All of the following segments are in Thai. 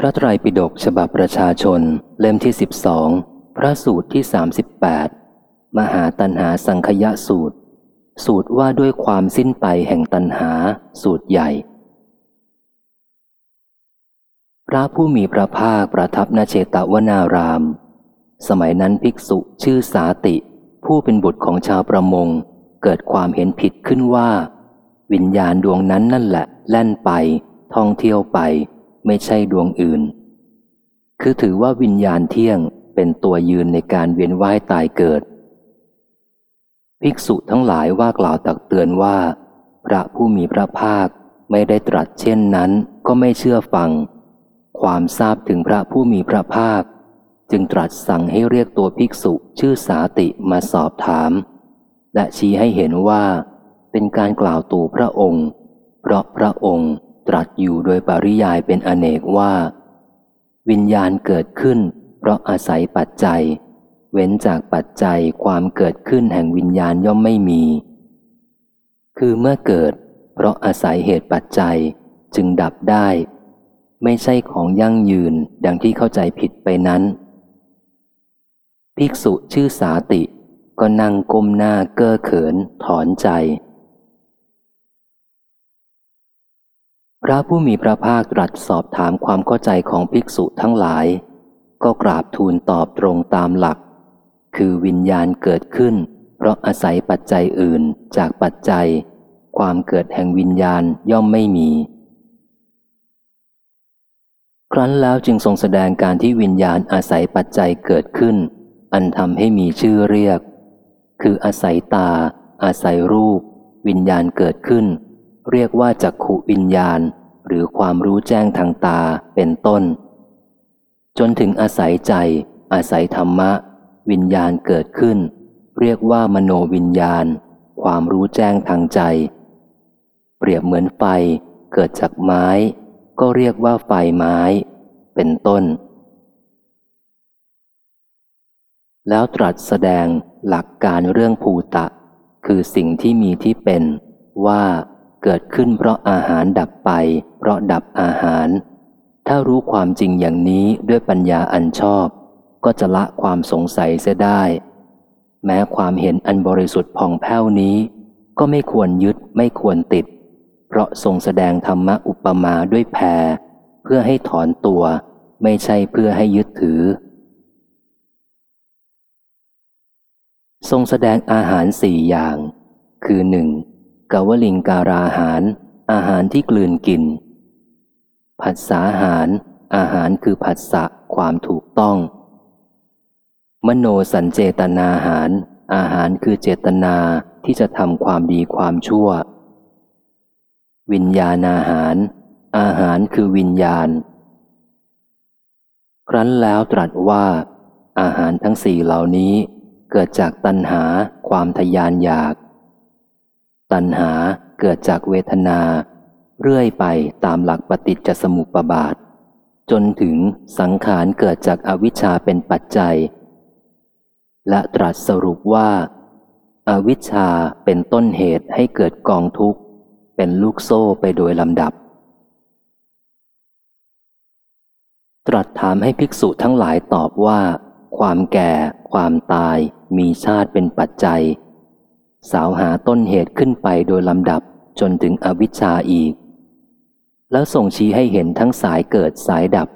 พระไตรปิฎกฉบับประชาชน เล่มที่สิบสองพระสูตรที่สามสิบแปดมหาตันหาสังคยะสูตร สูตรว่าด้วยความสิ้นไปแห่งตันหาสูตรใหญ่ พระผู้มีพระภาคประทับณเชตวนาราม สมัยนั้นภิกษุชื่อสาติ ผู้เป็นบุตรของชาวประมง เกิดความเห็นผิดขึ้นว่า วิญญาณดวงนั้นนั่นแหละ แล่นไป ท่องเที่ยวไป ไม่ใช่ดวงอื่น คือถือว่าวิญญาณเที่ยงเป็นตัวยืนในการเวียนว่ายตายเกิด ภิกษุทั้งหลายว่ากล่าวตักเตือนว่า พระผู้มีพระภาคไม่ได้ตรัสเช่นนั้นก็ไม่เชื่อฟัง ความทราบถึงพระผู้มีพระภาค จึงตรัสสั่งให้เรียกตัวภิกษุชื่อสาติมาสอบถาม และชี้ให้เห็นว่า เป็นการกล่าวตู่พระองค์ เพราะพระองค์ ตรัสอยู่โดยปริยายเป็นอเนกว่า วิญญาณเกิดขึ้น เพราะอาศัยปัจจัย เว้นจากปัจจัยความเกิดขึ้นแห่งวิญญาณย่อมไม่มี คือเมื่อเกิด เพราะอาศัยเหตุปัจจัยจึงดับได้ ไม่ใช่ของยั่งยืนดังที่เข้าใจผิดไปนั้น ภิกษุชื่อสาติก็นั่งก้มหน้าเก้อเขินถอนใจ พระผู้มีพระภาคตรัสสอบถามความเข้าใจของภิกษุทั้งหลาย ก็กราบทูลตอบตรงตามหลัก คือวิญญาณเกิดขึ้น เพราะอาศัยปัจจัยอื่นจากปัจจัย ความเกิดแห่งวิญญาณย่อมไม่มี ครั้นแล้วจึงทรงแสดงการที่วิญญาณอาศัยปัจจัยเกิดขึ้น อันทำให้มีชื่อเรียก คืออาศัยตา อาศัยรูป วิญญาณเกิดขึ้น เรียกว่าจักขุวิญญาณ หรือความรู้แจ้งทางตาเป็นต้น จนถึงอาศัยใจ อาศัยธรรมะ วิญญาณเกิดขึ้น เรียกว่ามโนวิญญาณ ความรู้แจ้งทางใจ เปรียบเหมือนไฟ เกิดจากไม้ ก็เรียกว่าไฟไม้ เป็นต้น แล้วตรัสแสดงหลักการเรื่องภูตะ คือสิ่งที่มีที่เป็นว่า เกิดขึ้นเพราะอาหารดับไป เพราะดับอาหาร ถ้ารู้ความจริงอย่างนี้ด้วยปัญญาอันชอบ ก็จะละความสงสัยเสียได้ แม้ความเห็นอันบริสุทธิ์ผ่องแผ้วนี้ ก็ไม่ควรยึดไม่ควรติด เพราะทรงแสดงธรรมะอุปมาด้วยแพรเพื่อให้ถอนตัว ไม่ใช่เพื่อให้ยึดถือ ทรงแสดงอาหารสี่อย่าง คือหนึ่ง กวลิงการาหาร อาหารที่กลืนกิน ผัสสาหาร อาหารคือผัสสะความถูกต้อง มโนสัญเจตนาหาร อาหารคือเจตนาที่จะทำความดีความชั่ว วิญญาณอาหาร อาหารคือวิญญาณ ครั้นแล้วตรัสว่า อาหารทั้งสี่เหล่านี้เกิดจากตัณหาความทยานอยาก ตัณหาเกิดจากเวทนา เรื่อยไปตามหลักปฏิจจสมุปบาท จนถึงสังขารเกิดจากอวิชชาเป็นปัจจัย และตรัสสรุปว่าอาวิชชาเป็นต้นเหตุให้เกิดกองทุกข์ เป็นลูกโซ่ไปโดยลำดับ ตรัสถามให้ภิกษุทั้งหลายตอบว่า ความแก่ ความตาย มีชาติเป็นปัจจัย สาวหาต้นเหตุขึ้นไปโดยลำดับจนถึงอวิชชาอีก แล้วส่งชี้ให้เห็นทั้งสายเกิดสายดับ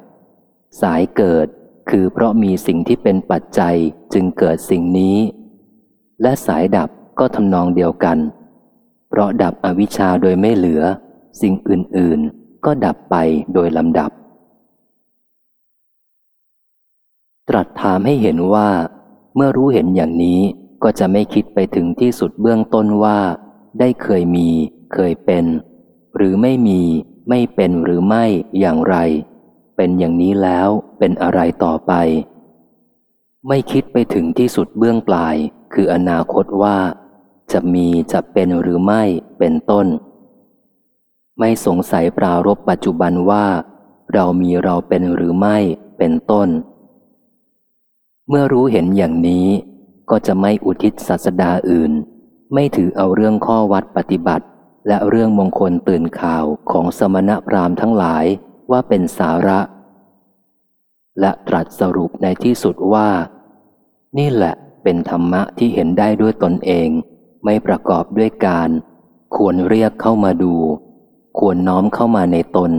สายเกิดคือเพราะมีสิ่งที่เป็นปัจจัยจึงเกิดสิ่งนี้ และสายดับก็ทำนองเดียวกัน เพราะดับอวิชชาโดยไม่เหลือ สิ่งอื่น ๆ ก็ดับไปโดยลำดับ ตรัสถามให้เห็นว่า เมื่อรู้เห็นอย่างนี้ ก็จะไม่คิดไปถึงที่สุดเบื้องต้นว่า ได้เคยมี เคยเป็น หรือไม่มี ไม่เป็นหรือไม่อย่างไร เป็นอย่างนี้แล้วเป็นอะไรต่อไป ไม่คิดไปถึงที่สุดเบื้องปลาย คืออนาคตว่า จะมีจะเป็นหรือไม่เป็นต้น ไม่สงสัยปรารบปัจจุบันว่า เรามีเราเป็นหรือไม่เป็นต้น เมื่อรู้เห็นอย่างนี้ ก็จะไม่อุทิศศาสดาอื่น ไม่ถือเอาเรื่องข้อวัดปฏิบัติ และเรื่องมงคลตื่นข่าวของสมณพราหมณ์ทั้งหลายว่าเป็นสาระ และตรัสสรุปในที่สุดว่า นี่แหละเป็นธรรมะที่เห็นได้ด้วยตนเอง ไม่ประกอบด้วยการ ควรเรียกเข้ามาดู ควรน้อมเข้ามาในตน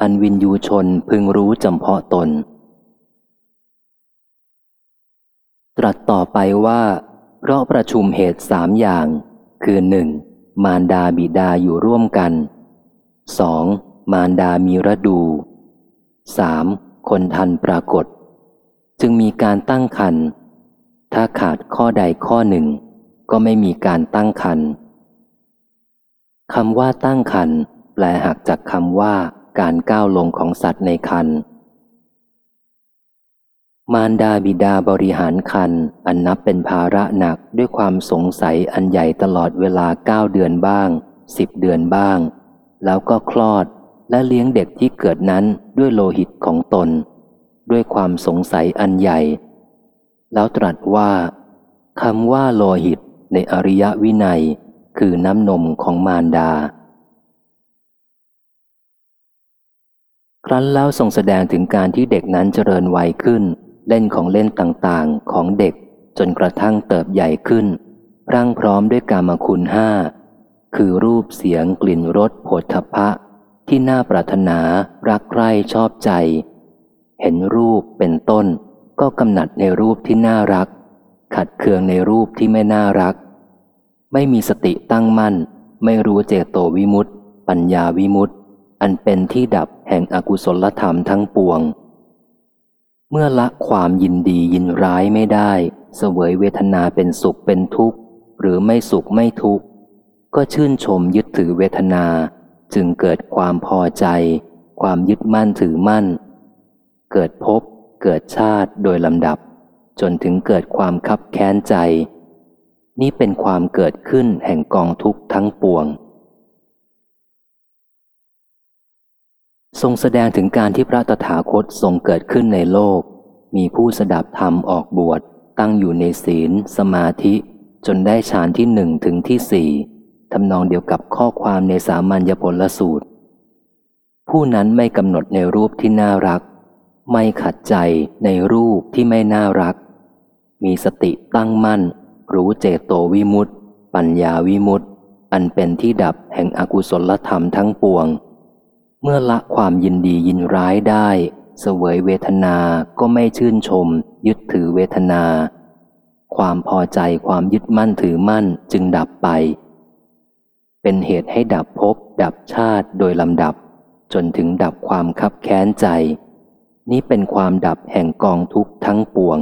อันวินยูชนพึงรู้จำเพาะตน ตรัสต่อไปว่า เพราะประชุมเหตุสามอย่าง คือหนึ่งมารดาบิดาอยู่ร่วมกันสองมารดามีระดูสามคนทันปรากฏ จึงมีการตั้งคัน ถ้าขาดข้อใดข้อหนึ่ง ก็ไม่มีการตั้งคันคำว่าตั้งคันแปลหักจากคำว่าการก้าวลงของสัตว์ในคัน มารดาบิดาบริหารคันอันนับเป็นภาระหนักด้วยความสงสัยอันใหญ่ตลอดเวลาเก้าเดือนบ้างสิบเดือนบ้าง แล้วก็คลอดและเลี้ยงเด็กที่เกิดนั้นด้วยโลหิตของตน ด้วยความสงสัยอันใหญ่ แล้วตรัสว่าคำว่าโลหิตในอริยวินัย คือน้ำนมของมารดา ครั้นแล้วทรงแสดงถึงการที่เด็กนั้นเจริญวัยขึ้น เล่นของเล่นต่างๆ ของเด็กจนกระทั่งเติบใหญ่ขึ้น ร่างพร้อมด้วยกามคุณห้า คือรูปเสียงกลิ่นรสโผฏฐพะ ที่น่าปรารถนารักใคร่ชอบใจ เห็นรูปเป็นต้น ก็กำหนัดในรูปที่น่ารัก ขัดเคืองในรูปที่ไม่น่ารัก ไม่มีสติตั้งมั่น ไม่รู้เจโตวิมุตติปัญญาวิมุตติอันเป็นที่ดับแห่งอกุศลธรรมทั้งปวง เมื่อละความยินดียินร้ายไม่ได้ เสวยเวทนาเป็นสุขเป็นทุกข์ หรือไม่สุขไม่ทุกข์ ก็ชื่นชมยึดถือเวทนา จึงเกิดความพอใจ ความยึดมั่นถือมั่น เกิดภพเกิดชาติโดยลำดับ จนถึงเกิดความคับแค้นใจ นี่เป็นความเกิดขึ้นแห่งกองทุกข์ทั้งปวง ทรงแสดงถึงการที่พระตถาคตทรงเกิดขึ้นในโลก มีผู้สดับธรรมออกบวชตั้งอยู่ในศีล สมาธิ จนได้ฌานที่หนึ่งถึงที่สี่ทำนองเดียวกับข้อความในสามัญญผลสูตร ผู้นั้นไม่กำหนดในรูปที่น่ารัก ไม่ขัดใจในรูปที่ไม่น่ารัก มีสติตั้งมั่น รู้เจโตวิมุตติ ปัญญาวิมุตติ อันเป็นที่ดับแห่งอกุศลธรรมทั้งปวง เมื่อละความยินดียินร้ายได้ เสวยเวทนา ก็ไม่ชื่นชม ยึดถือเวทนา ความพอใจความยึดมั่นถือมั่นจึงดับไป เป็นเหตุให้ดับภพดับชาติโดยลำดับ จนถึงดับความคับแค้นใจ นี้เป็นความดับแห่งกองทุกข์ทั้งปวง